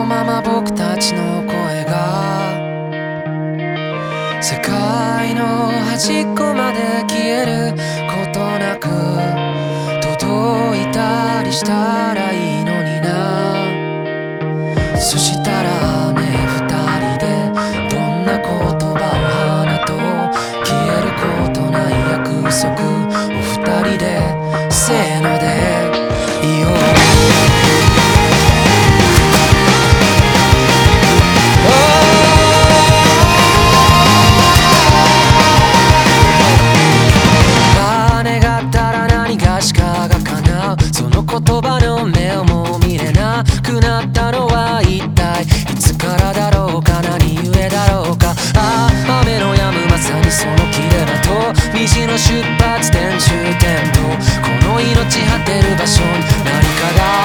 のまま僕たちの声が世界の端っこまで消えることなく届いたりしたらいいのにな。そしたらね二人でどんな言葉を花と消えることない約束。を二人でせーので。くなったのは一体いつからだろうか？何故だろうか？ああ雨の止むまさにその切れ場と虹の出発点終点とこの命果てる場所に何かが